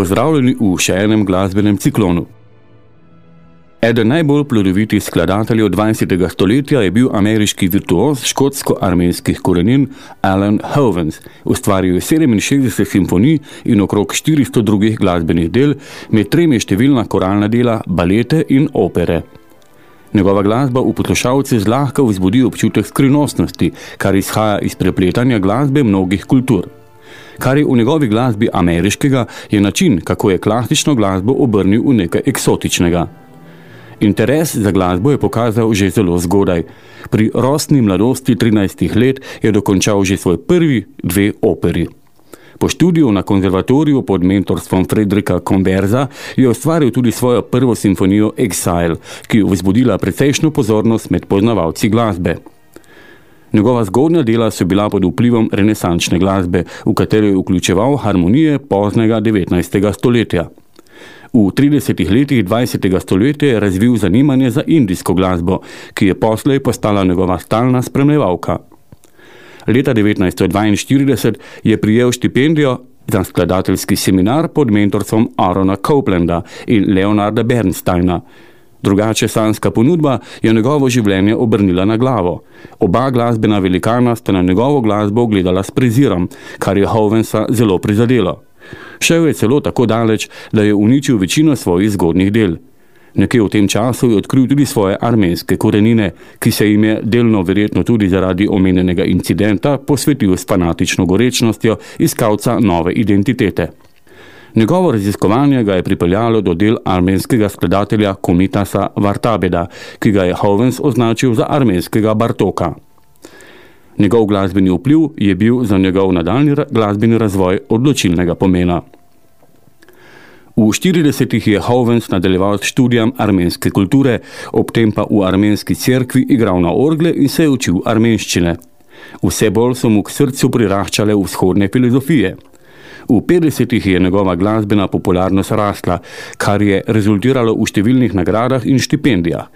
Pozdravljeni v še enem glasbenem ciklonu. Eden najbolj plodovitih skladateljev 20. stoletja je bil ameriški virtuoz škotsko-armenskih korenin Alan Hovens. Ustvaril je 67 simfonij in okrog 400 drugih glasbenih del, med tremi številna koralna dela, balete in opere. Njegova glasba v poslušalce zlahka vzbudi občutek skrivnostnosti, kar izhaja iz prepletanja glasbe mnogih kultur. Kar je v njegovi glasbi ameriškega, je način, kako je klasično glasbo obrnil v nekaj eksotičnega. Interes za glasbo je pokazal že zelo zgodaj. Pri rostni mladosti 13 let je dokončal že svoj prvi dve operi. Po študiju na konzervatoriju pod mentorstvom Fredrika Converza je ustvaril tudi svojo prvo simfonijo Exile, ki je vzbudila precejšno pozornost med poznavalci glasbe. Njegova zgodnja dela so bila pod vplivom renesančne glasbe, v katero je vključeval harmonije poznega 19. stoletja. V 30 letih 20. stoletja je razvil zanimanje za indijsko glasbo, ki je poslej postala njegova stalna spremljevalka. Leta 1942 je prijel štipendijo za skladateljski seminar pod mentorstvom Arona Coplanda in Leonarda Bernsteina, Drugače sanska ponudba je njegovo življenje obrnila na glavo. Oba glasbena velikana sta na njegovo glasbo gledala s prezirom, kar je Hovensa zelo prizadelo. Šel je celo tako daleč, da je uničil večino svojih zgodnih del. Nekje v tem času je odkril tudi svoje armenske korenine, ki se jim je delno verjetno tudi zaradi omenjenega incidenta posvetil s fanatično gorečnostjo iskalca nove identitete. Njegovo raziskovanje ga je pripeljalo do del armenskega skladatelja Komitasa Vartabeda, ki ga je Hovens označil za armenskega Bartoka. Njegov glasbeni vpliv je bil za njegov nadaljni glasbeni razvoj odločilnega pomena. V 40-ih je Hovens nadaljeval s študijem armenske kulture, ob tem pa v armenski cerkvi igral na orgle in se je učil armenščine. Vse bolj so mu k srcu priraščale vzhodne filozofije – V 50-ih je njegova glasbena popularnost rasla, kar je rezultiralo v številnih nagradah in štipendijah.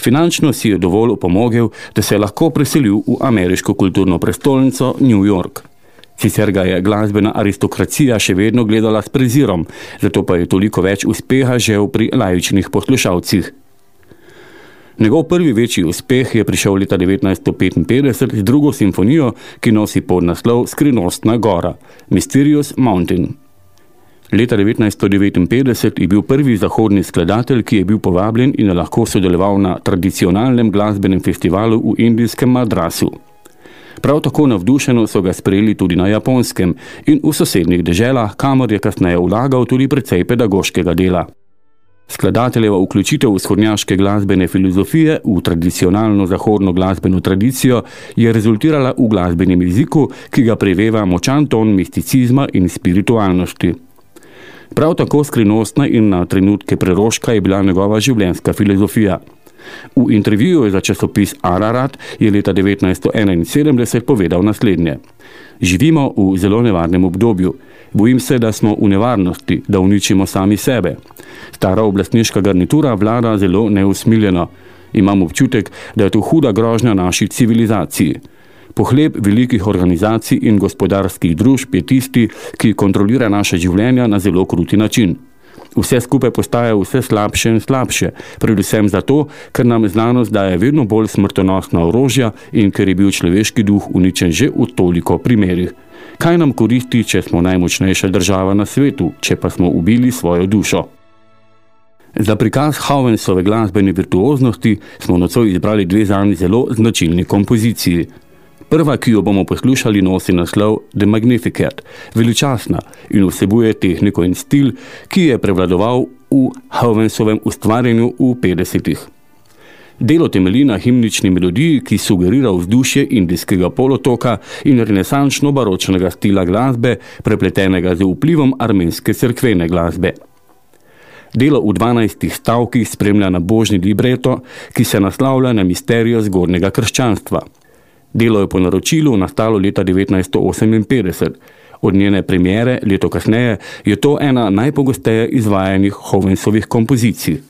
Finančno si je dovolj upomogel, da se je lahko preselil v ameriško kulturno prestolnico New York. Sicer ga je glasbena aristokracija še vedno gledala s prezirom, zato pa je toliko več uspeha žel pri lajičnih poslušalcih. Njegov prvi večji uspeh je prišel leta 1955 z drugo simfonijo, ki nosi pod naslov Skrivnostna gora, Mysterious Mountain. Leta 1959 je bil prvi zahodni skladatelj, ki je bil povabljen in je lahko sodeloval na tradicionalnem glasbenem festivalu v indijskem Madrasu. Prav tako navdušeno so ga sprejeli tudi na japonskem in v sosednjih deželah, kamor je kasneje vlagal tudi precej pedagoškega dela. Skladateljeva vključitev vzhodnjaške glasbene filozofije v tradicionalno zahodno glasbeno tradicijo je rezultirala v glasbenem jeziku, ki ga preveva močan ton misticizma in spiritualnosti. Prav tako skrivnostna in na trenutke preroška je bila njegova življenjska filozofija. V intervjuju za časopis Ararat je leta 1971 povedal naslednje. Živimo v zelo nevarnem obdobju. Bojim se, da smo v nevarnosti, da uničimo sami sebe. Stara oblastniška garnitura vlada zelo neusmiljeno. Imam občutek, da je to huda grožnja naši civilizaciji. Pohleb velikih organizacij in gospodarskih družb je tisti, ki kontrolira naše življenja na zelo kruti način. Vse skupaj postaje vse slabše in slabše, predvsem zato, ker nam znanost daje vedno bolj smrtonosna orožja in ker je bil človeški duh uničen že v toliko primerih. Kaj nam koristi, če smo najmočnejša država na svetu, če pa smo ubili svojo dušo? Za prikaz Hovensove glasbene virtuoznosti smo nocoj izbrali dve zani zelo značilni kompoziciji. Prva, ki jo bomo poslušali, nosi naslov The Magnificat, veličasna in vsebuje tehniko in stil, ki je prevladoval v Hovensovem ustvarjanju v 50-ih. Delo temelji na himnični melodiji, ki sugerira vzdušje indijskega polotoka in renesančno baročnega stila glasbe, prepletenega z vplivom armenske cerkvene glasbe. Delo v 12 stavkih spremlja na božni libreto, ki se naslavlja na misterijo zgornjega krščanstva. Delo je po naročilu nastalo leta 1958. Od njene premiere leto kasneje je to ena najpogosteje izvajanih Hovensovih kompozicij.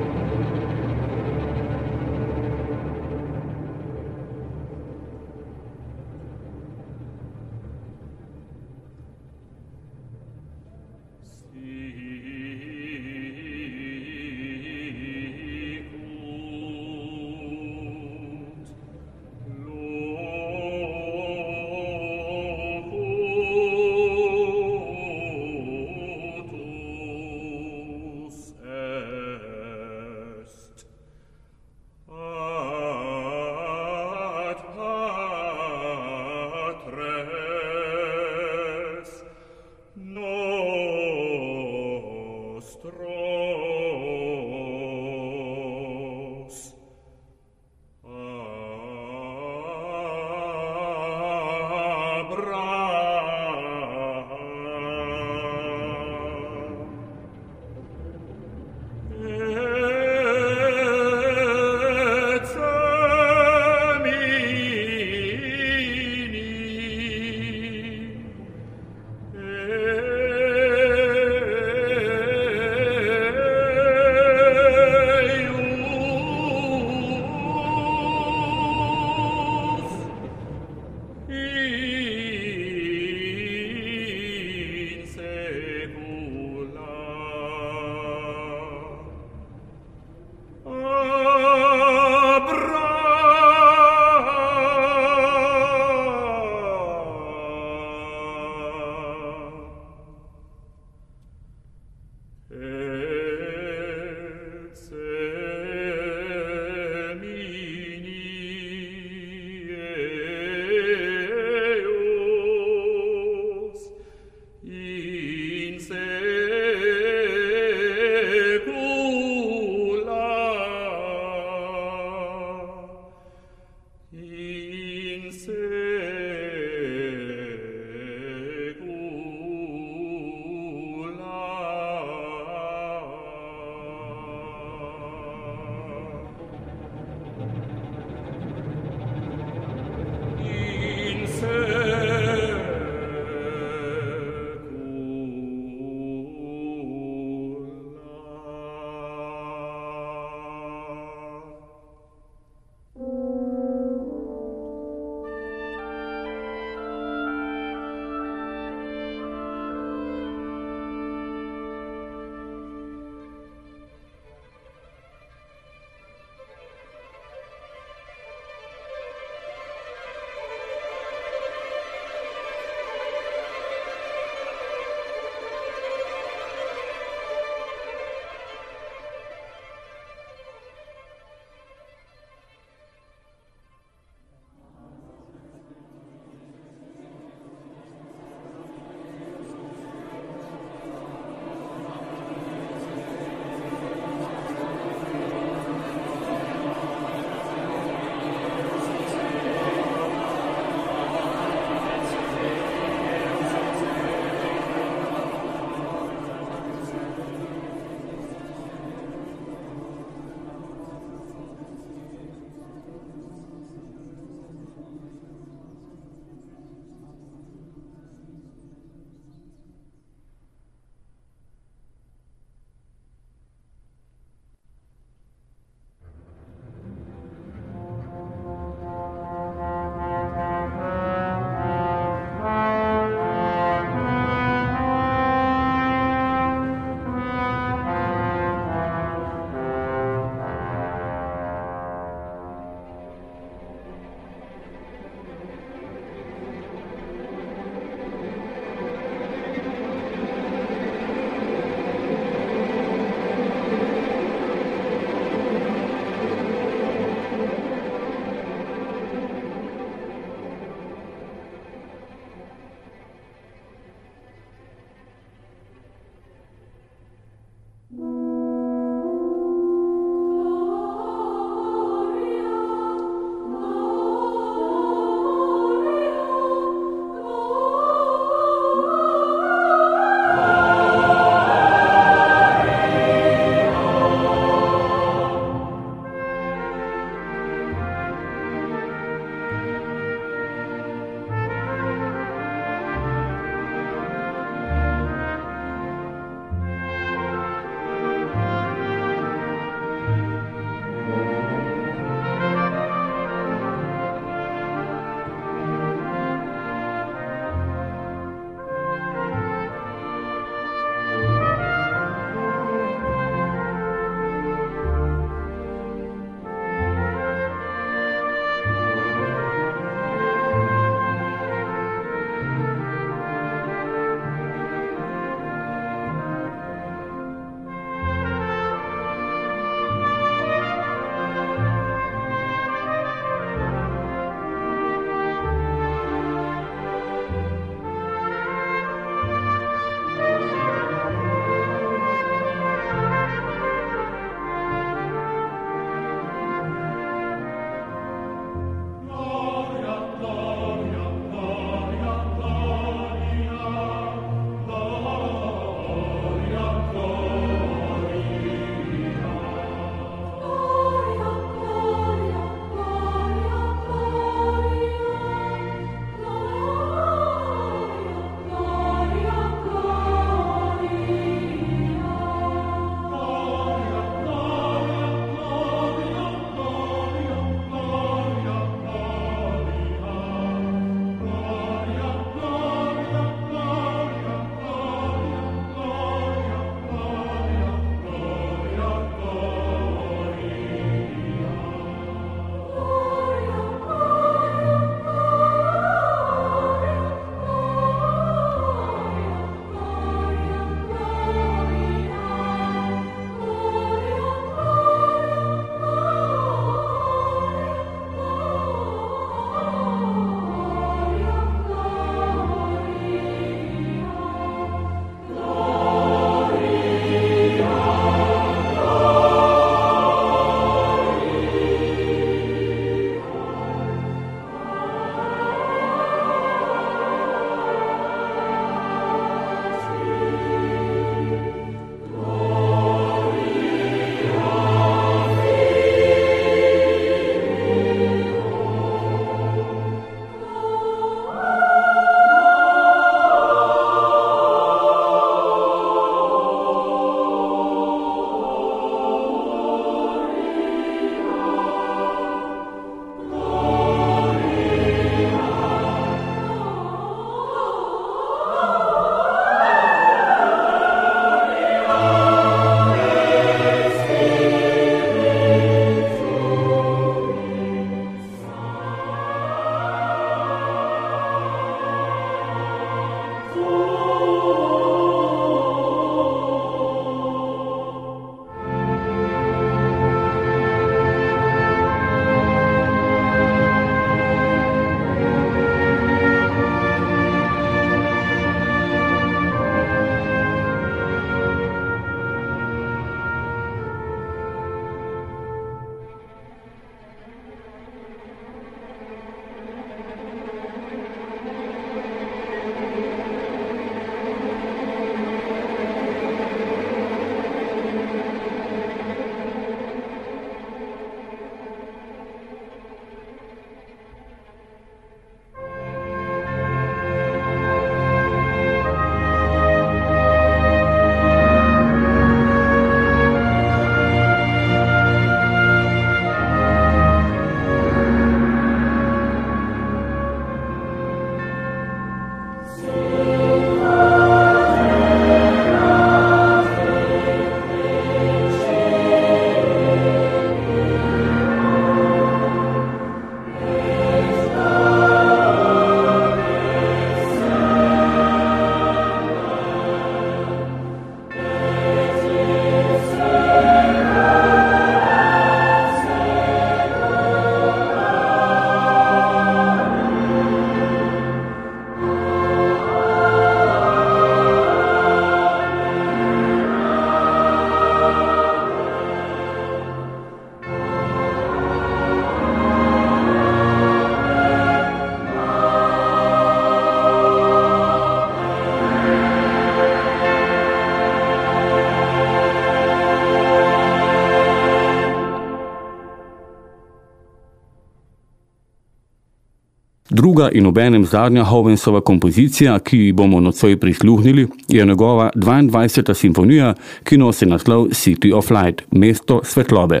Druga in obenem zadnja Hovensova kompozicija, ki bomo nocoj prisluhnili, je njegova 22. simfonija, ki nosi naslov City of Light, mesto svetlobe.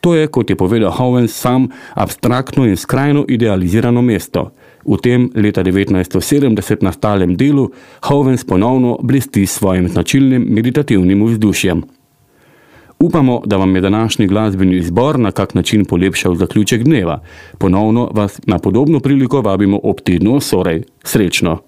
To je, kot je povedal Hovens sam, abstraktno in skrajno idealizirano mesto. V tem leta 1970 nastalem delu Hovens ponovno blesti svojim značilnim meditativnim vzdušjem. Upamo, da vam je današnji glasbeni izbor na kak način polepšal zaključek dneva. Ponovno vas na podobno priliko vabimo ob tednu Sorej. Srečno!